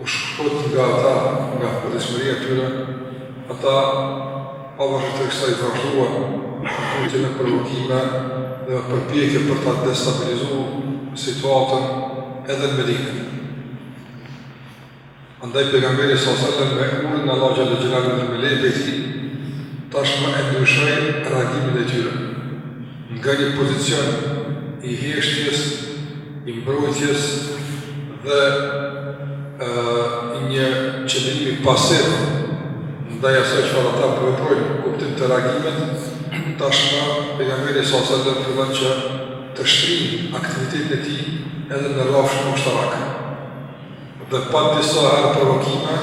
u shkëput nga ata, nga padrejtësia e tyre, ata pavarësisht kësaj vazhduan tutje me provokime dhe me përpjekje për ta destabilizuar situatën edhe në Medinë. Andaj pejgamberi sa sallam me urdhrin e Allahut xhalla xhelalu dhe me lejen e tij tashmë e ndryshoi reagimin e tyre nga një pozicion i heshtjes, i mbrojtjes dhe i një qëndrimi pasiv ndaj asaj çfarë ata po veprojnë në kuptim të reagimit, tashmë pejgamberi sallallahu alajhi wasallam fillon që të shtrijë aktivitetin e tij edhe në rrafshin ushtarak. Dhe pati disa herë provokime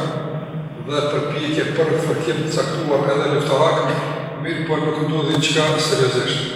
dhe përpjekje për fërkim të caktuar edhe luftarak, mirëpo nuk ndodhi diçka seriozisht.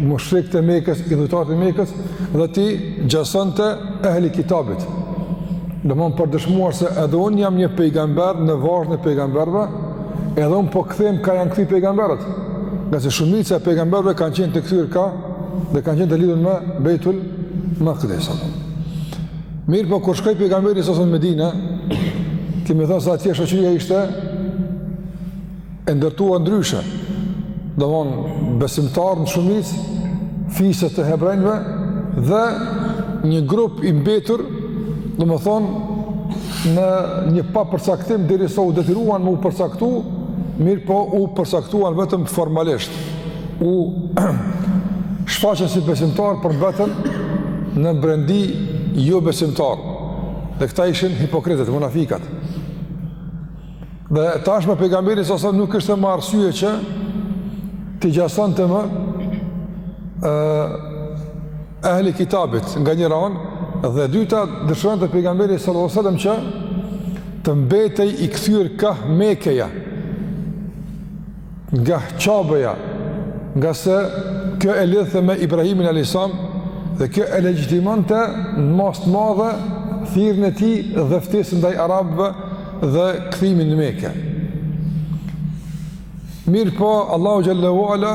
mushrikët e Mekës, idhujtarët e Mekës dhe t'i gjasonte ehli kitabit. Domethënë për dëshmuar se edhe unë jam një pejgamber në vazhdën e pejgamberëve, edhe unë po kthehem ka janë kthy pejgamberët. Ngase shumica e pejgamberëve kanë qenë të kthyer ka dhe kanë qenë të lidhur me Beitul Maqdis. Mirëpo kur shkoi pejgamberi sa në Medinë, kemi thënë se atje shoqëria ishte e ndërtuar ndryshe. Domthon besimtarë në shumicë fise të hebrenjve dhe një grup i mbetur, domthon në një papërcaktim derisa u detyruan me u përcaktu, mirëpo u përcaktuan vetëm formalisht. U shfaqën si besimtar por mbetën në brendi jobesimtar. Dhe këta ishin hipokritët, munafikët. Dhe tashmë pejgamberi sa sa nuk kishte më arsye që t'i gjasonte më ë ehli kitabit nga njëra anë dhe e dyta dëshironte pejgamberi sallallahu alajhi wasallam që të mbetej i kthyer ka Mekkeja. nga Qabëja, ngase kjo e lidhte me Ibrahimin alejhi selam, dhe kjo e legjitimonte në masë të madhe thirrjen e tij dhe ftesën ndaj arabëve dhe kthimin në Mekë. Mirëpo, Allahu xhelle ve ala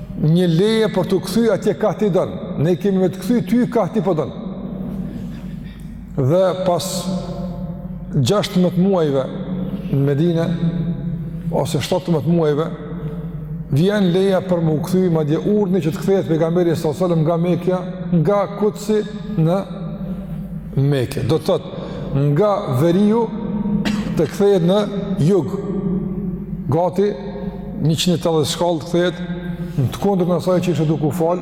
Një leje për t'u kthy atje ka ti don, ne kemi me të kthy ty ka ti po don. Dhe pas 16 muajve në Medine, ose 17 muajve, vjen leja për me u kthy, madje urdhri që të kthehet pejgamberi s.a.s. nga Mekja, nga Kudsi në Meke. Do të thotë, nga veriu të kthehet në jug, gati 180 shkallë të kthehet në të kundërtën e asaj që ishte duke u fal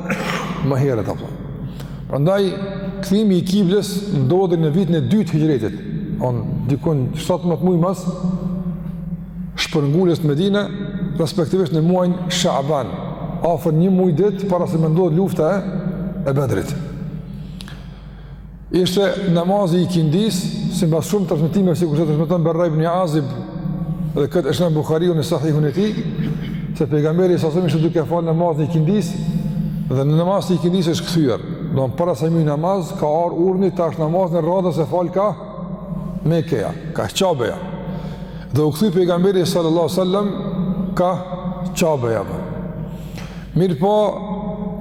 më herët apo. Prandaj kthimi i kiblës ndodhi në vitin e dytë të Hixhretit, on dikun 17 muaj mas shpërnguljes në Medinë, respektivisht në muajin Shaban, afër një muaj ditë para se me ndodhë lufta e Bedrit. Ishte namazi i ikindisë, simbas shumë transmetimeve, sikurse transmeton Berra ibn Azib, dhe këtë e shënon Buhariu në sahihun e tij, se pejgamberi sallallahu alajhi wasallam ishte duke falë namazin e ikindisë, dhe në namaz të ikindisë është kthyer, domethënë para se me hy në namaz, ka ardh urdhri, tash namazin e radhës e falë ka, Mekeja, ka Qabeja. Dhe u kthy pejgamberi sallallahu sallam, ka Qabeja. Mirëpo,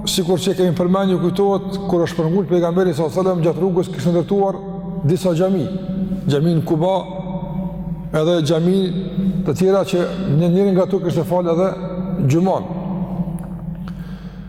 sikur që kemi përmend, ju kujtohet, kur është shpërngul pejgamberi sallallahu sallam, gjatë rrugës kishte ndërtuar disa xhami. Xhaminë Kuba, edhe xhami të tjera që në njërën nga to kishte falë edhe xhumanë.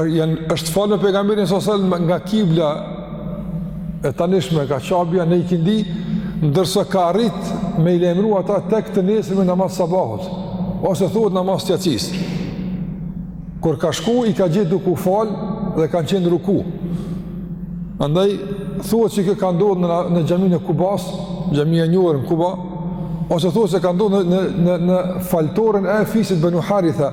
njani është falë me pejgamberin sallallahu alajhi wasallam nga kibla e tanishme ka Qabja në Ikindi, ndërsa ka arrit me i lajmëru ata tek të nesërmen në namaz të sabahut, ose thuhet namaz të jacisë. Kur ka shku, i ka gjet duke u falë dhe kanë qenë në ruku. Andaj, thuhet që kjo ka ndodhë në, në xhaminë e Kubas, xhamia e njohur në Kuba, ose thuhet se ka ndodhë në, në, në faltoren e fisit Benu Haritha,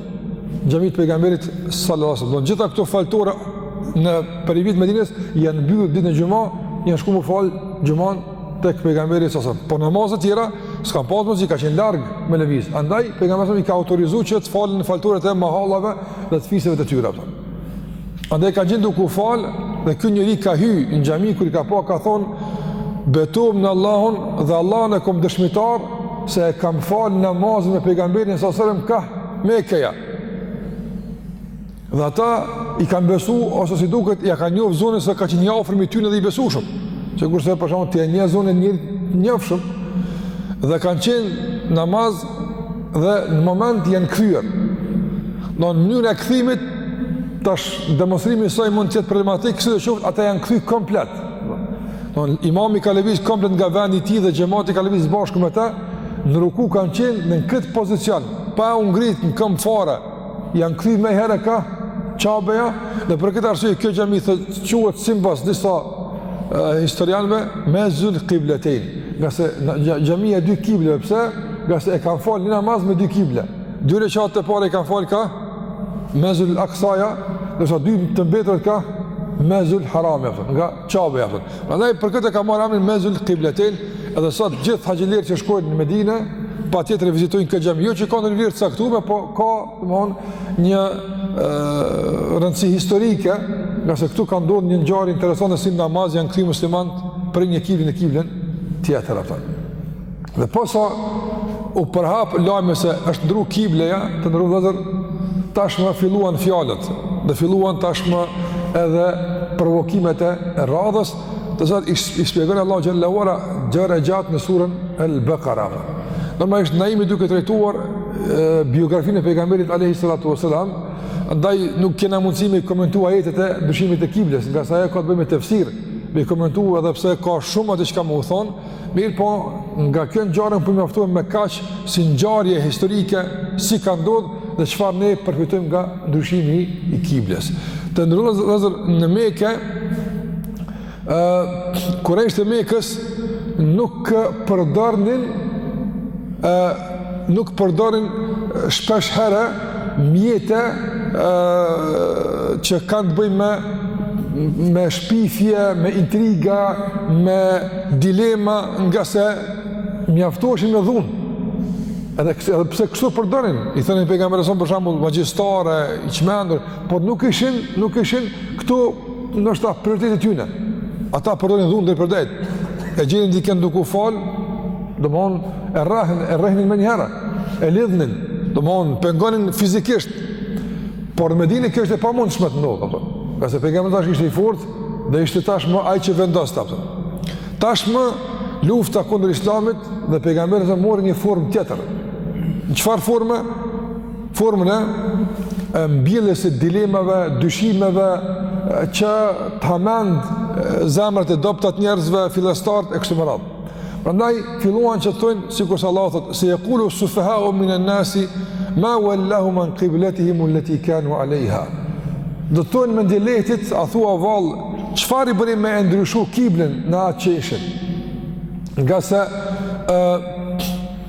Xhami të pejgamberit sallallahu alajhi wasallam. Gjitha këto faltore në periferi të Medinës janë mbyllur ditën e xhuma, janë shkuar me fal xhumanë tek pejgamberi sallallahu alajhi wasallam. Po namazet e tjera s'kanë pas mundësi, ka qenë larg me lëviz. Andaj pejgamberi i ka autorizuar që të falen në faltoret e mahallave dhe të fiseve të tyre apo. Andaj kanë qenë duke u falë dhe ky njeri ka hy në xhami kur i ka pa ka thonë betohem në Allahun dhe Allahun e kom dëshmitar se e kam falë namazin me pejgamberin sallallahu alajhi wasallam ka Mekeja dhe ata i kanë besu ose si duket ia kanë njoft zonin se ka qenë një i afërm i tyne dhe i besueshëm sikurse për shembull t'je një zon i njeriut të njoftshëm dhe kanë qenë namaz dhe në moment janë kthyer. Domethënë mënyra e kthimit tash demonstrimi i saj mund të jetë problematik, sidoqoftë ata janë kthy komplet. Do imami ka lëviz komplet nga vendi i tij dhe xhemati ka lëviz bashkë me ta, në ruku kanë qenë në këtë pozicion, pa u ngrit në këmbë fare. janë kthy menjëherë ka Qabeja dhe për këtë arsye kjo xhami thotë quhet sipas disa e, historianëve Mesxhidul Kibletejn. Ngase xhamia e dy kibleve pse? Ngase e kanë fal një namaz me dy kible. Dy rekatet e parë i kanë fal ka Mesxhidul Aksaja, ndërsa dy të mbeturat ka Mesxhidul Harami. Nga Qabeja, a kupton. Prandaj, për këtë e ka marrë emrin Mesxhidul Kibletejn, edhe sot gjithë haxhilerët që shkojnë në Medine, patjetër e vizitojnë këtë xhami, jo që ka ndonjë vlerë të caktume, po ka domthon, një e, rëndësi historike, ngase këtu ka ndodhë një ngjarje interesante si në namaz janë kthy muslimanët prej një kible në kiblen tjetër, a kupton. Dhe posa u përhap lajmi se është ndru kibleja, të nderuar vëllezër, tashmë filluan fjalët dhe filluan tashmë edhe provokimet e radhës të cilat i shpjegon Allahu xhelle ve ala gjerë e gjatë në surën El Bekara. Normalisht, na jemi duke trajtuar biografinë e pejgamberit alejhi salatu ve selam, ndaj nuk kena mundësi me i komentu ajetet e ndryshimit të kiblës, ngase ajo ka të bëjë me tefsir, me i komentu edhe pse ka shumë aty çka me u thonë, Mirëpo, nga kjo ngjarje po mjaftohem me kaq si ngjarje historike si ka ndodhur dhe çfarë ne përfitojmë nga ndryshimi i kiblës. Të nderuar vëllezër, në Mekë, ë kurejshët e Mekës nuk përdornin ë nuk përdorin shpesh herë mjete ë që kanë të bëjnë me me shpifje, me intriga, me dilema, ngase mjaftoheshin me dhunë. Edhe, edhe pse kështu përdorin, i thonin pejgamberit alejhi selam për shembull magjistar e i çmendur, por nuk ishin, nuk ishin këto ndoshta prioriteti i tyre. Ata përdorin dhunë drejtpërdrejt. E gjenin dikën duke u fal, domthon e rrahën, e rrehnin menjëherë. E lidhnin, domthon pengonin fizikisht. Por në Medine kjo ishte e pamundshme të ndodhë, a kupton. Ngase pejgamberi tash ishte i fortë dhe ishte tashmë ai që vendoste. Tashmë lufta kundër Islamit dhe pejgamberit mori një formë tjetër. Në çfarë forme? formën e mbjelljes së dilemave, dyshimeve që të hamend zemrat e dobta të njerëzve, fillestarët e kështu me radhë. Prandaj filluan që të thonë sikurse Allahu thotë, sayaqulu sufaha'u min an-nasi ma wallahum 'an qiblatihim allati kanu 'alayha. Do të thonë mendjelehtët, a thua vallë, çfarë i bëri me e ndryshu kiblën në atë që ishin? Ngase ë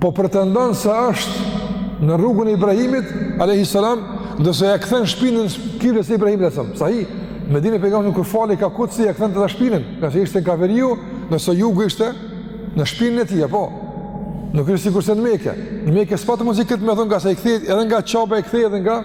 po pretendon se është në rrugën e Ibrahimit alayhi salam, ndërsa ia kthen shpinën kiblës së Ibrahimit alayhi salam. Sahi, në Medinë pejgamberi kur falej ka Kudsi ia kthente shpinën, ngase ishte ka veriu, ndërsa jugu ishte në shpinën e tij, po. Nuk ishte sikurse në Mekë, në Mekë s'patën mundsi këtë me thon ngase ai kthehej edhe nga Qabja ai kthehej edhe nga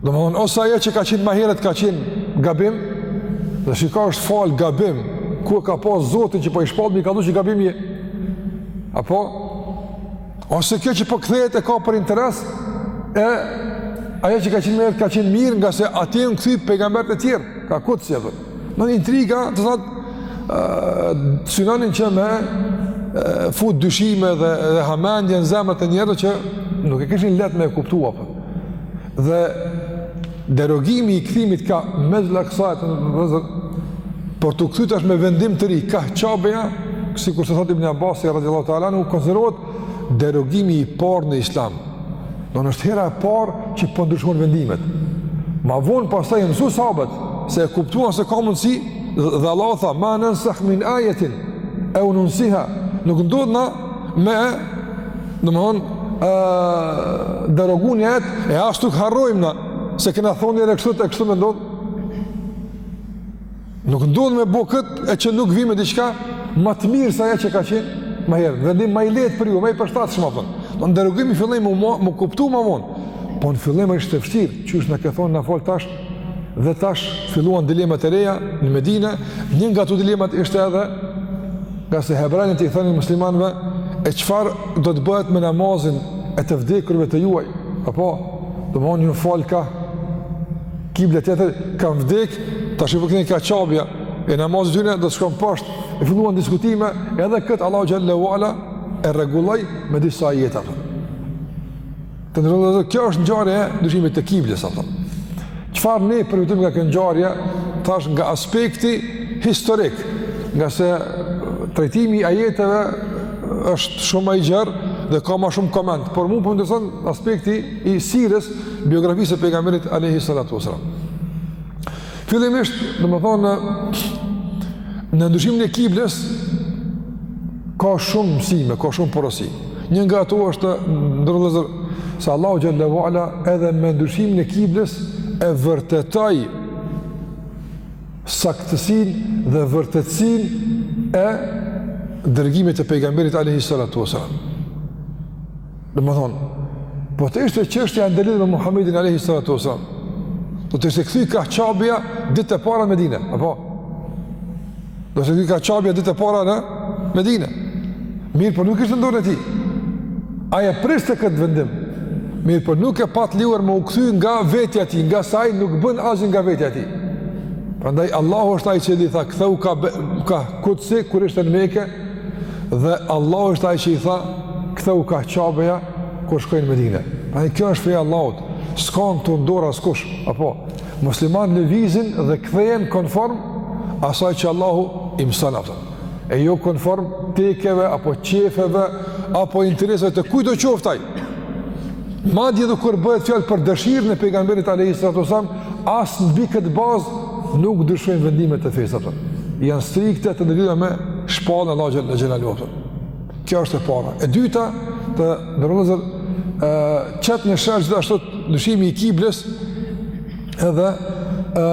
Domethënë, ose ajo që ka qenë ma heret, ka qenë gabim, dhe çka është falë gabim, ku e ka pas Zotin që s'po i shpall, me i kallxu që gabim je. Apo, ose kjo që po kthehet e ka për interes, e ajo që ka qenë ma heret, ka qenë mirë, ngase aty janë kthy pejgamberët e tjerë, kah Kudsi edhe. Në intriga, të thotë, synonin që me fut dyshime dhe, dhe hamendje në zemrat e njerëzve që nuk e kishin lehtë me e kuptu, apo. Dhe derogimi i kthimit kah Mesxhid al-Aksa, vëllezër, për t'u kthyer tash me vendim të ri kah Qabeja, sikurse thotë Ibn Abbas radhiyallahu ta'ala anhu, konsiderohet derogimi i parë në Islam. Domethënë është hera e parë që po ndryshon vendimet. Ma vonë pastaj u mësun sahabët, se e kuptuan se ka mundësi, dhe Allahu tha, ma nensah min ajetin eu nunsiha, nuk ndodh na, me domethënë derogu një ajet e as nuk harrojmë na se kena thon njëherë kështu e kështu domethënë nuk ndodh me bo kët e që nuk bijmë diçka më të mirë se ajo që ka qenë më herët vendim më i lehtë për ju më i përshtatshëm apo domethënë derogimi filloi me u kuptu më vonë po në fillim ishte e vështirë qysh na ke thon na fal tash dhe tash filluan dilemat e reja në Medine, një nga ato dilemat ishte edhe ngase hebrenjtë i thonin muslimanëve e çfarë do të bëhet me namazin e të vdekurve të juaj, apo, domethënë janë falë kah kibla tjetër, kanë vdek, tash ju po ktheheni kah Qabja, e namazi i tyne do të shkon poshtë, e filluan diskutime, edhe këtë Allahu xhel-le ue ala e rregulloi me disa ajete, apo. Të nderuar vëllezër, kjo është ngjarje e ndryshimit të kiblës, apo. Çfarë ne përfitojmë nga kjo ngjarje, tash nga aspekti historik, ngase trajtimi i ajeteve është shumë ma i gjerë dhe ka ma shumë koment, por mu po më intereson aspekti i sirës biografisë së Pejgamberit alejhi salatu ue selam. Fillimisht, domethënë, në ndryshimin e kibles, ka shumë mësime, ka shumë porosi. Një nga ato është, të nderuar vëllezër, se Allahu xhel-le ue ala edhe me ndryshimin e kibles e vërtetoi saktësinë dhe vërtetësinë e dërgimit të pejgamberit alejhi salatu ue selam. Domethënë, po të ishte çështja e ndërlidhur me Muhamedin alejhi salatu ue selam, do të ishte kthy kah Qabja ditët e para në Medine, apo? Do të ishte kthy kah Qabja ditët e para në Medine. Mirëpo nuk ishte në dorën e tij. Ai e priste këtë vendim. Mirëpo nuk e pat lejuar me u kthy nga vetja e tij, ngase ai nuk bën asnjë nga vetja e tij. Prandaj, Allahu është ai që i tha, ktheu kah, kah Kudsi, kur ishte në Meke, Dhe Allahu është ai që i tha, ktheu ka Qabeja kur shkoi në Medinë. Pra kjo është feja e Allahut, s'ka në të dorë askush, apo, muslimanët lëvizin dhe kthehen konform asaj që Allahu i mëson ata, e jo konform tekeve, apo qejfeve, apo interesave të kujdo qoftë ai. Madje edhe kur bëhet fjalë për dëshirën e pejgamberit alejhi salatu ves-selam, as mbi këtë bazë nuk ndryshojnë vendimet e fesë. Ato janë strikte të ndërlidhura me shpalljen e Allahut xhalla xhelalu. Kjo është e para. E dyta, të nderuar vëllezër, qet në shesh gjithashtu ndryshimi i kibles edhe ë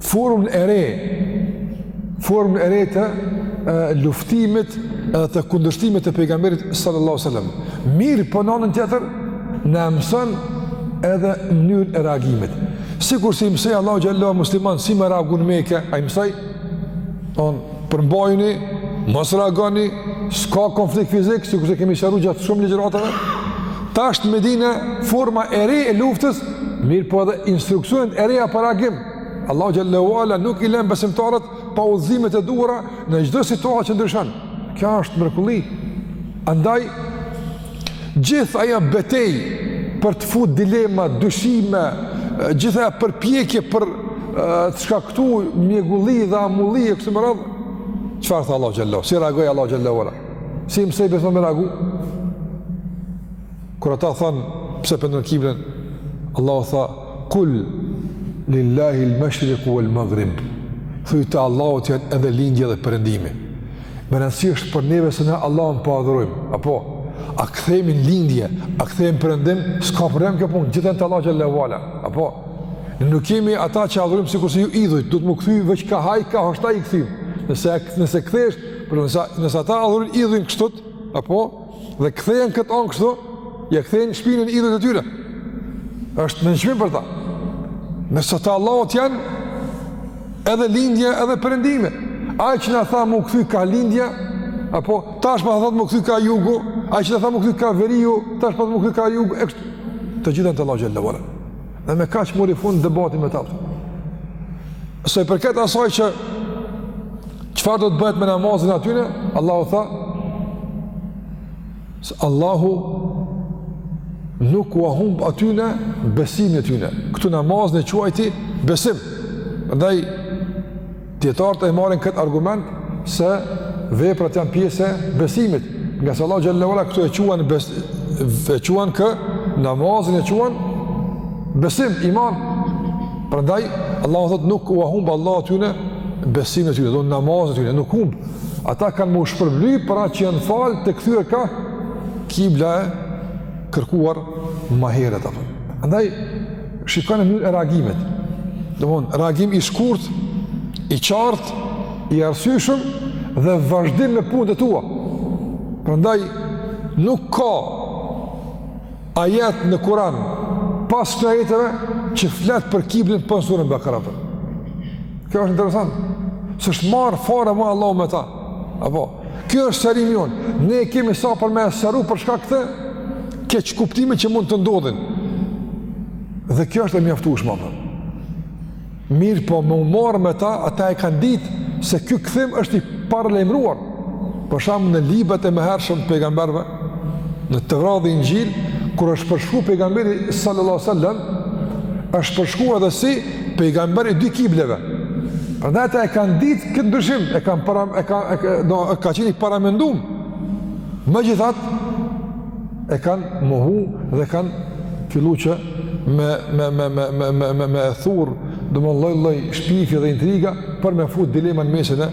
formën e re, formën e re të luftimit edhe të kundërshtimit të pejgamberit sallallahu alajhi wasallam. Mirëpo në anën tjetër na mëson edhe mënyrën e reagimit. Sikurse i mësoi Allahu xhallahu muslimanët si me reagu në Mekë, ai mësoi on Përmbajuni, mos reagoni, s'ka konflikt fizik, sikurse kemi sqaru gjatë shumë ligjëratave. Tash në Medine forma e re e luftës, mirëpo edhe instruksionet e reja për reagim. Allahu xhelle ve ala nuk i len besimtarët pa udhëzimet e duhura në çdo situatë që ndryshon. Kjo është mrekulli. Andaj, Gjithë ajo betejë për të fut dilema, dyshime, gjithë ajo përpjekje për të shkaktu mjegulli dhe amulli e kështu me radhë, çfarë tha Allahu xhelle ve ala, si reagoi Allahu xhelle ve ala, si i mësoi besimtarët me reagu, kur ata thanë, pse po e ndërron kiblën, Allahu tha, kul, lillahil meshriku vel magrib, thuj të Allahut janë edhe lindja edhe perëndimi, Me rëndësi është për neve se ne Allahun po e adhurojmë. Apo a kthehemi në lindje, a kthehemi në perëndim, s'ka problem kjo punë, gjitha janë të Allahut xhelle ve ala. Apo ne nuk jemi ata që adhurojmë sikurse ju idhujt, duhet m'u kthy veç ka ai, kah është ai i kthym. Nëse nëse kthehesh, por nëse nëse ata adhurojnë idhujt kështu, apo dhe kthehen në këtë anë kështu, ia kthejnë shpinën idhujve të tyre. Është nënçmim për ta. Ndërsa të Allahut janë edhe lindja edhe perëndimi. Ai që na tha m'u kthy ka lindja, apo tash po thotë m'u kthy ka jugu, ai që na tha m'u kthy ka veriu, tash po thotë m'u kthy ka jugu, e kështu. Të gjitha janë të Allahut xhelle Dhe me kaq mori fund debati me ta. Sa i përket asaj që çfarë do të bëhet me namazin e atyne, Allahu tha se Allahu nuk ua humb atyne besimin e tyre. Këtu namazin e quajti besim. Prandaj Dijetarët e marrin këtë argument se veprat janë pjesë e besimit, ngase Allahu xhel-le ue ala këtu e quen, bes, e quen kë, namazin e quen, besim, iman, prandaj, Allahu thotë nuk ua humb Allahu atyne, besimin e tyne, domethënë namazin e tyne, nuk humb, ata kanë me u shpërbly për atë që janë falë të kthyer ka kibla e kërkuar ma heret, apo. Andaj, Shikoni mënyrën e reagimit. Domethënë, reagim i shkurt, i qartë, i arsyshëm dhe vazhdim me punët e tua. Prandaj nuk ka ajet në Kur'an pas këtyre ajeteve që flet për kiblen, po në suren Bakara. Kjo është interesant. S'është marrë fare më Allahu me ta. Apo Kjo është sqarimi jonë. Ne e kemi sa për me e sqaru për shkak të keqkuptime që mund të ndodhin. Dhe kjo është e mjaftueshme, apo. Mirëpo me u marrë me ta, ata e kanë ditë se ky kthim është i paralajmëruar. Për shembull në librat e mëhershëm të pejgamberëve, në Tevrat dhe Inxhil, kur është përshkru pejgamberi sallallahu sallam, është përshkru edhe si pejgamber i dy kibleve. Prandaj ata e kanë ditë këtë ndryshim, e kanë para, e ka, e ka, do, e ka qenë i paramendum. Megjithatë, e kanë mohu dhe kanë fillu që me, me, me, me, me, me, me, me e thurë, domethënë lloj-lloj shpifje dhe intriga, për me fut dilema në mesin e,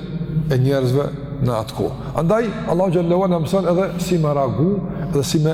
e njerëzve në atë kohë. Andaj, Allahu xhel-le ue ala na mëson edhe si me reagu dhe si me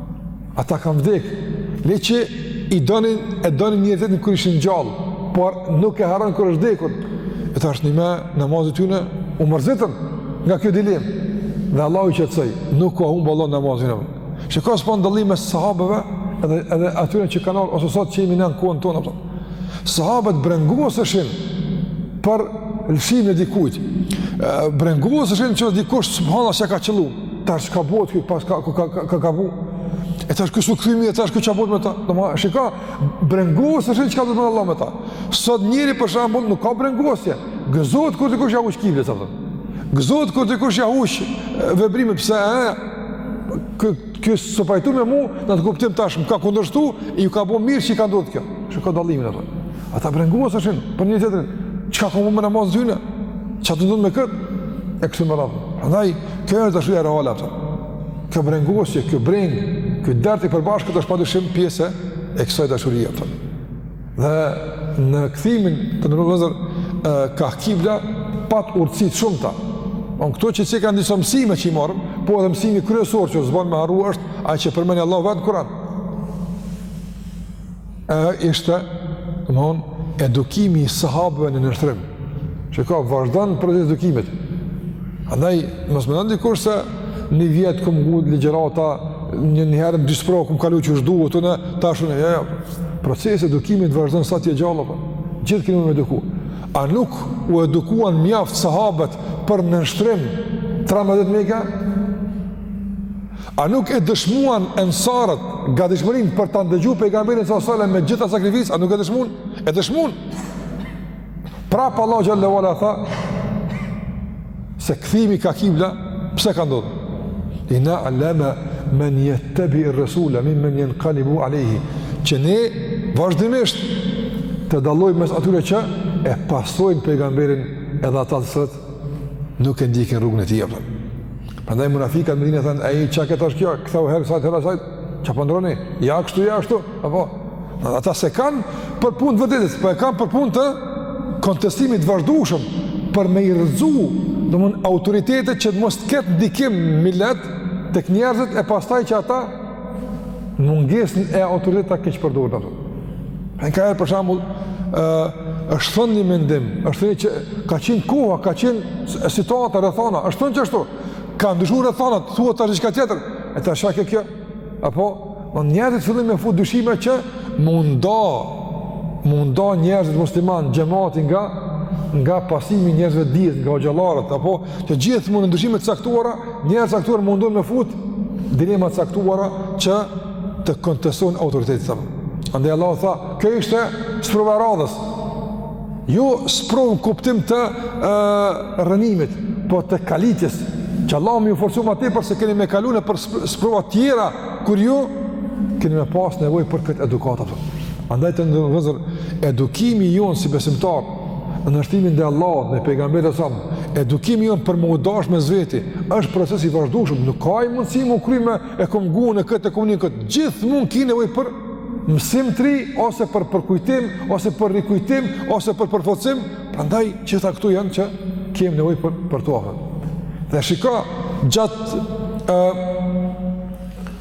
Ata kanë vdekë, le që i donin, e donin njëri-tjetrin kur ishin gjallë, por nuk e harron kur është i vdekur. E tash çka me namazin e tyne, u mërzitën nga kjo dilemë. Dhe Allahu i qetësoi, nuk ua humb Allahu namazin e tyne. Shika çfarë dallim mes sahabëve edhe, edhe atyre që kanë ardhë, ose sot që jemi ne në kohën tonë. Apo. Sahabët brengoseshin për lëshimin e dikujt. Brengoseshin që dikush subhanallah që ka qëllu. Tash çka bëhet kjo, pas ka, ka, ka, ka, ka, ka bu. E tash kështu kthimi, e tash çka bëhet me ta. Domethënë, shika, brengoseshin çka do të bëjë Allahu me ta. Sot njeriu për shembull nuk ka brengosje. Gëzohet kur dikush ia huq kiblës, apo. Gëzohet kur dikush ia huq veprimit, pse e, ky s'u pajtu me mu, në atë kuptim tash, më ka kundërshtu, iu ka bo mirë që i ka ndodhë kjo. Shika dallimin, e Ata brengoseshin për njëri-tjetrin, çka u bo me namaz të tyne, çka do të bëhet me këtë, e kështu me radhë. Andaj, kjo është dashuria reale, apo. Kjo brengosje, kjo brengë, ky dert i përbashkët është padyshim pjesë e kësaj dashurie. Apo. Dhe në kthimin e njerëzve ka kibla pat urtësi të shumta. Janë këto që që kanë disa mësime që i marrim, po edhe mësimi kryesor që s'ban me harru është, ai që përmend Allahu vetë në Kur'an. E ishte, domthonë, edukimi i sahabëve në nënshtrim, që ka vazhdon procesi i edukimit. Andaj, mos mendon dikush se një vjet kam ngu ligjërata, njëherë në dy sprova kam kalu qysh duhet, unë tash, jo jo, procesi i edukimit vazhdon sa t'je gjallë, apo. Gjithë kemi m'u eduku. A nuk u edukuan mjaft sahabët për nënshtrim 13 n'Mekë? A nuk e dëshmuan ensarët gatishmërinë për ta ndëgjuar pejgamberin salallahu alejhi ve selem me gjithë atë sakrificë, a nuk e dëshmuan? E dëshmuan. Prapë Allahu xhelle ve ala tha se kthimi ka kibla, pse ka ndodhur? Illa li na'lama man yattabi ar-rasula mimman yanqalibu alayhi. Që ne vazhdimisht të dallojmë mes atyre që e pasojnë pejgamberin edhe ata të cilët nuk e ndjekin rrugën e tij apo. Prandaj munafikat n'Medinë thanë ej çka është kjo, kthehu herë ksajt herë asajt, çka po ndrroni? Ja kështu ja ashtu, apo. Ata s'e kanë për punë të vërtetës, po e kanë për punë të kontestimit të vazhdueshëm për me i rrëzu, domthon autoritetet që të mos të ketë ndikim millet tek njerëzit e pastaj që ata mungesën e autoritet ta keqë përdojnë të përdo. Në ka e për shambull, është thënë një mendim, është thënë që ka qenë koha, ka qenë situata, rëthana, është thënë që është thënë, ka ndëshu rëthana, të thua të është tjetër, e të është kjo, apo, në po njerët të fillim e fu dushime që munda, munda njerët musliman, gjemati nga, nga pasimi njerëzve dhjetë, nga gjallarët, apo, Që gjithmonë në ndryshime të caktuara, njerëz të caktuar mundohen me fut, dilema të caktuara që të kontestohen autoritetet, apo. Andaj Allahu tha, kjo ishte sprova e radhës, jo sprovë në kuptim të e, rrënimit, po të kalitjes, që Allahu me ju forcu ma tepër se keni me kalu nëpër sprova tjera, kur ju keni me pas nevojë për këtë edukatë. Andaj të nderuar vëllezër, edukimi jonë si besimtarë, Në nënshtrimin ndaj Allahut me pejgamberin alejhi selam, edukimi jonë për me u dashtë mes veti, është proces i vazhdueshëm, nuk ka mundësi m'u kry me e kom ngu unë këtë e kom ngu unë këtë, gjithmonë ki nevojë për mësim të ri, ose për përkujtim, ose për rikujtim, ose për përforcim, prandaj gjitha këto janë që kemi nevojë për, për të ofën. Dhe shika, gjatë uh,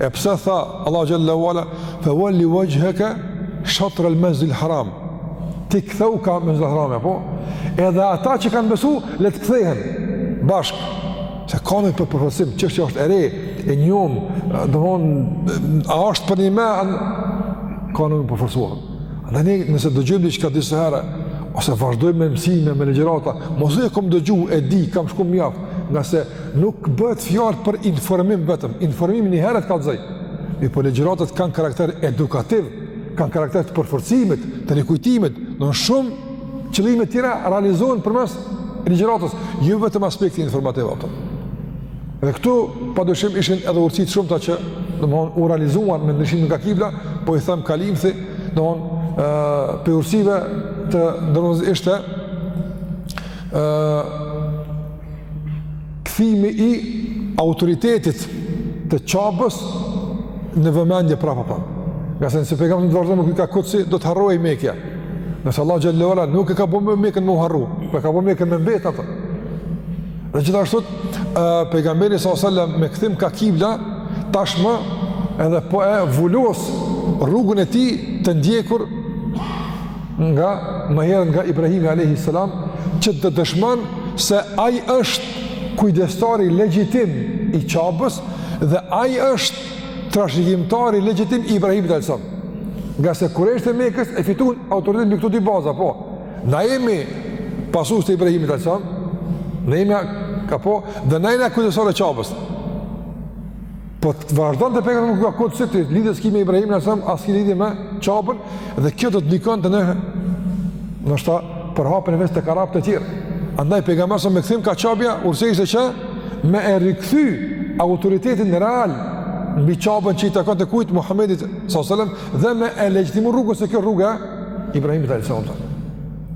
E pse tha Allahu xhelle ve ala fa walli wajhaka shatr al masjid al haram. Ti kthehu ka masjid al haram apo? Edhe ata që kanë besu le të kthehen bashkë. Se ka nevojë për përforcim, çka është e re, e njomë, domthon a është për një me, ka nevojë m'u përforcu. Dhe ne nëse dëgjojmë diçka disa herë ose vazhdojmë me mësime me ligjërata, mos e kam dëgju, e di, kam shku mjaft, ngase Nuk bëhet fjalë për informim vetëm, informimi një herë të kallzoj. Mirëpo ligjëratat kanë karakter edukativ, kanë karakter të përforcimit, të rikujtimit, domethënë shumë qëllime tjera realizohen përmes ligjëratës, jo vetëm aspekti informativ ato. Dhe këtu, pa dyshim, ishin edhe urtësitë e shumta që, domethënë u realizuan me ndryshim nga kibla, po i themi kalimthi, domethënë, prej urtësive të nderuar vëllezër ishte, kthimi i autoritetit të qabës në vëmendje prap, apo. Ngase nëse pejgamberi të vazhdonte me u kthy ka Kudsi, do të harrohej Mekja. Nëse Allahu xhelle ve ala nuk e ka bo Mekën me u harru, po e ka bo Mekën me mbet atë. Dhe gjithashtu pejgamberi sallallahu alajhi wasallam me kthim ka kibla tashmë edhe po e vulos rrugën e tij të ndjekur Nga më herët nga Ibrahimi alayhi salam që të dëshmon se ai është kujdestari legjitim i Qabës dhe ai është trashëgimtari legjitim i Ibrahimit alayhi salam. Ngase kurejshët e Mekës e fituan autoritet mbi këto dy baza, apo. Na jemi pasues të Ibrahimit alayhi salam. Na jemi apo dhe na jemi kujdestarë të Qabës. Po të vazhdonte pejgamberi ka Kudsi, lidhje s'ki me Ibrahimin alayhi salam, as s'ki lidhje me qabën, dhe kjo do të ndikonte në e, ndoshta përhapjen e fesë tek arabët e tjerë. Andaj, pejgamberi s.a.s. me kthim ka qabja, urtësia ishte që me e rikthy autoritetin real mbi qabën që i takonte kujt Muhammedit s.a.s. dhe me e legjitimu rrugën se kjo rruga e Ibrahimit alayhi salam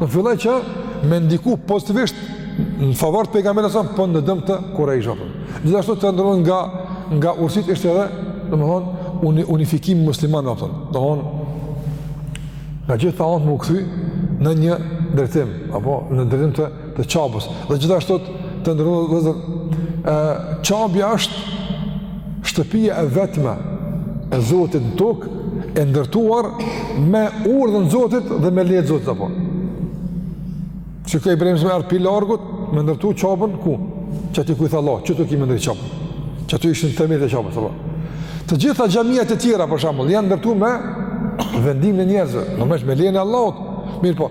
Domethënë filloi që me ndiku pozitivisht në favor të pejgamberit s.a.s. po në dëm të Kurejshit. Gjithashtu të nderuar nga nga urtësitë ishte edhe, domethënë uni, unifikimi i muslimanëve apo. Domthon nga gjitha anët me u kthy në një drejtim apo në drejtim të të qabës dhe gjithashtu të nderuar vëllezër qabja është shtëpia e vetme e Zotit në tokë e ndërtuar me urdhër të Zotit dhe me leje të Zotit apo që ka Ibrahimi me ardh pi largut me ndërtu qabën ku qaty ku i tha Allahu qatu ki me ndërtu qabën qatu ishin temelet e qabës apo të gjitha xhamiat e tjera për shembull janë ndërtu me vendimin e njerëzve normalisht me lejen e Allahut mirëpo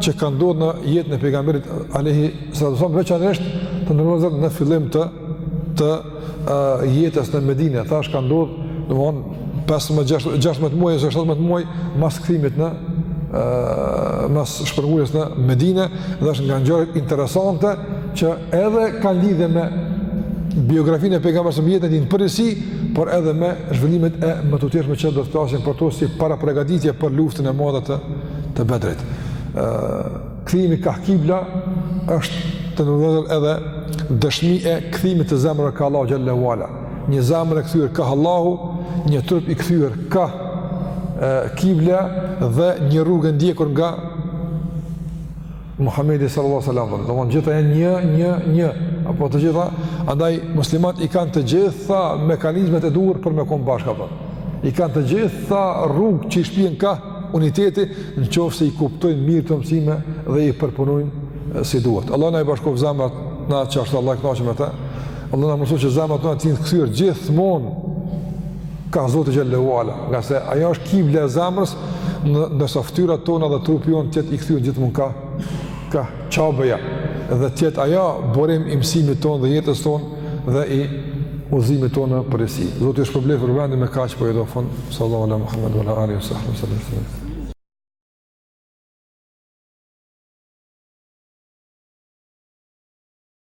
që ka ndodhur në jetën e pejgamberit alayhi salatu wasallam veçanërisht të nderuar vëllezër në fillim të të uh, jetës në Medinë, thash ka ndodhur domthonë 15 16 muaj ose 17 muaj pas kthimit në uh, mas shpërnguljes në Medinë dhe është nga ngjarjet interesante që edhe kanë lidhje me biografinë e pejgamberit s.a.s. jetën e tij në përgjithësi por edhe me zhvillimet e mëtutjeshme që do të flasim për to si parapërgatitje për luftën e madhe të të Bedrit. Ë kthimi kah kibla është në të njëjtën kohë edhe dëshmi e kthimit të zemrës kah Allahu xhelle ue ala. Një zemër e kthyer kah Allahu, një trup i kthyer kah kibla dhe një rrugë e ndjekur nga Muhamedi sallallahu alaihi wasallam. Domethënë të gjitha janë një një një apo të gjitha, andaj muslimanët i kanë të gjitha mekanizmat e duhur për me kon bashkë apo. I kanë të gjitha rrugë që i shpijnë kah uniteti në qofë se i kuptojnë mirë këto mësime dhe i përpunojnë si duhet. Allahu na i bashkoftë zemrat në atë që ashtë Allahu i knaqun me ta. Allahu na mundësoftë që zemrat tona të jenë të kthyera gjithmonë kah Zoti xhelle ue ala, ngase ajo është kibla e zemrës, ndërsa ftyrat tona dhe trupi jonë të jetë i kthyer gjithmonë kah kah Qabeja dhe të jetë ajo burim i mësimit tonë dhe jetës tonë dhe i udhëzimit tonë në përgjithësi. Zoti ju shpërbleftë për vëmendjen, me kaqë po i japim fund. Sallallahu ala Muhammed, ala Ali, sallallahu ala Ali, sallallahu ala